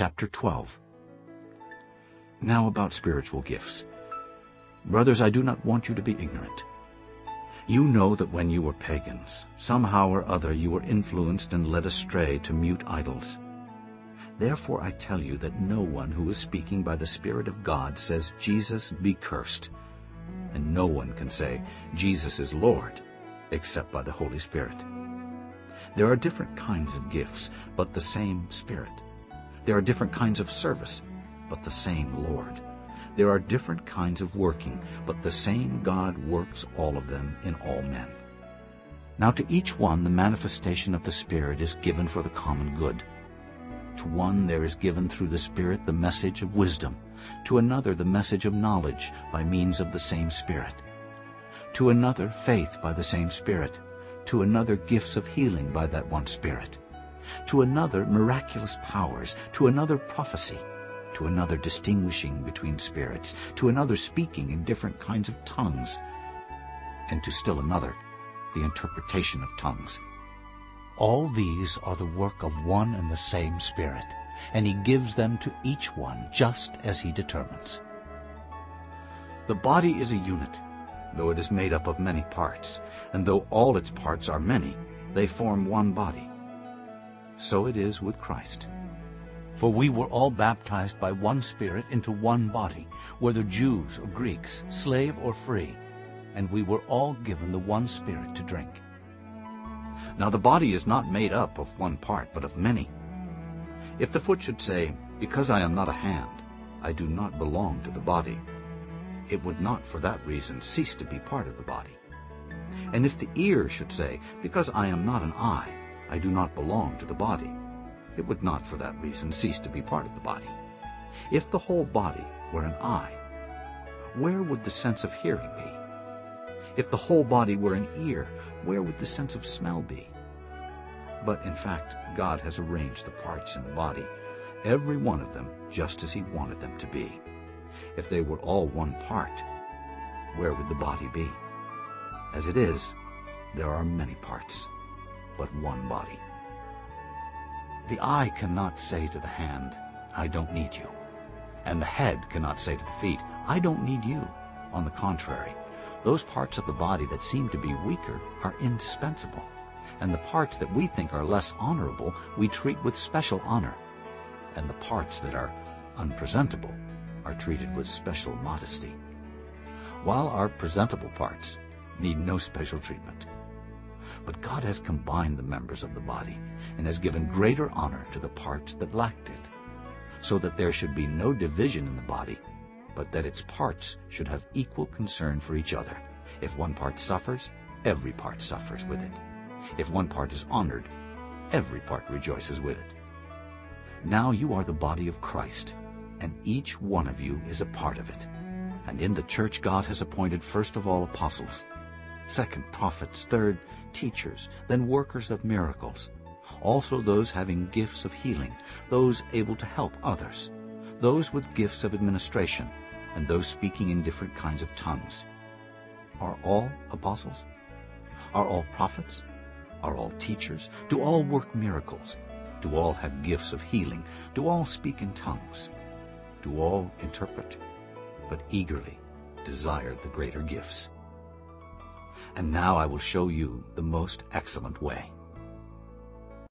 Chapter 12 Now about spiritual gifts. Brothers, I do not want you to be ignorant. You know that when you were pagans, somehow or other you were influenced and led astray to mute idols. Therefore I tell you that no one who is speaking by the Spirit of God says, Jesus be cursed. And no one can say, Jesus is Lord, except by the Holy Spirit. There are different kinds of gifts, but the same Spirit. There are different kinds of service, but the same Lord. There are different kinds of working, but the same God works all of them in all men. Now to each one the manifestation of the Spirit is given for the common good. To one there is given through the Spirit the message of wisdom, to another the message of knowledge by means of the same Spirit, to another faith by the same Spirit, to another gifts of healing by that one Spirit, to another miraculous powers, to another prophecy, to another distinguishing between spirits, to another speaking in different kinds of tongues, and to still another the interpretation of tongues. All these are the work of one and the same Spirit, and he gives them to each one just as he determines. The body is a unit, though it is made up of many parts, and though all its parts are many, they form one body. So it is with Christ. For we were all baptized by one Spirit into one body, whether Jews or Greeks, slave or free, and we were all given the one Spirit to drink. Now the body is not made up of one part, but of many. If the foot should say, Because I am not a hand, I do not belong to the body, it would not for that reason cease to be part of the body. And if the ear should say, Because I am not an eye, I do not belong to the body, it would not for that reason cease to be part of the body. If the whole body were an eye, where would the sense of hearing be? If the whole body were an ear, where would the sense of smell be? But in fact, God has arranged the parts in the body, every one of them just as he wanted them to be. If they were all one part, where would the body be? As it is, there are many parts, but one body. The eye cannot say to the hand, I don't need you. And the head cannot say to the feet, I don't need you. On the contrary, those parts of the body that seem to be weaker are indispensable, and the parts that we think are less honorable we treat with special honor, and the parts that are unpresentable are treated with special modesty, while our presentable parts need no special treatment. But God has combined the members of the body and has given greater honor to the parts that lacked it, so that there should be no division in the body, but that its parts should have equal concern for each other. If one part suffers, every part suffers with it. If one part is honored, every part rejoices with it. Now you are the body of Christ, and each one of you is a part of it. And in the church God has appointed first of all apostles, second prophets, third teachers, then workers of miracles, also those having gifts of healing, those able to help others, those with gifts of administration, and those speaking in different kinds of tongues. Are all apostles? Are all prophets? Are all teachers? Do all work miracles? Do all have gifts of healing? Do all speak in tongues? Do all interpret? But eagerly desire the greater gifts. And now I will show you the most excellent way.